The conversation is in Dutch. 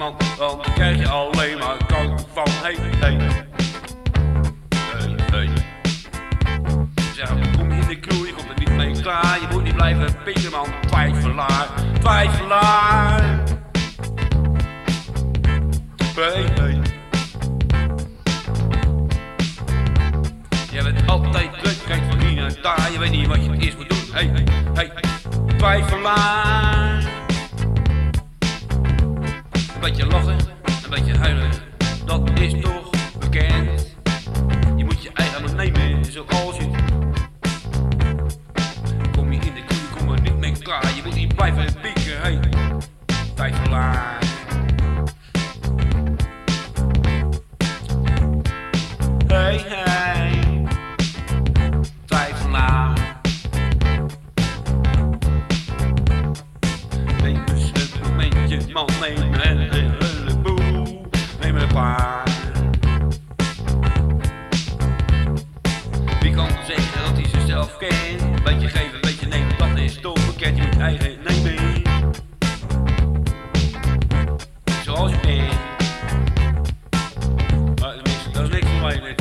man, want dan krijg je alleen maar kanker van. Hey, hey. Hey. Zeg, kom in de kroeg, je komt er niet mee klaar. Je moet niet blijven pikken, man, twijfelaar, twijfelaar. Hey, hey. Je bent altijd druk, kijkt van hier naar daar, je weet niet wat je eerst moet doen. Hey, hey, twijfelaar. Een beetje huilen, dat is toch bekend. Je moet je eigen aan nemen, zoals je Kom je in de koe, kom er niet mee klaar. Je moet niet blijven pieken, hey, twijfelaar. Hey, hey, twijfelaar. Neem eens een momentje, man, zelf kent. Beetje geven, een beetje nemen, dat is toch verkeerd. Je moet eigen nemen. Zoals je bent. Ah, maar dat is niks voor mij.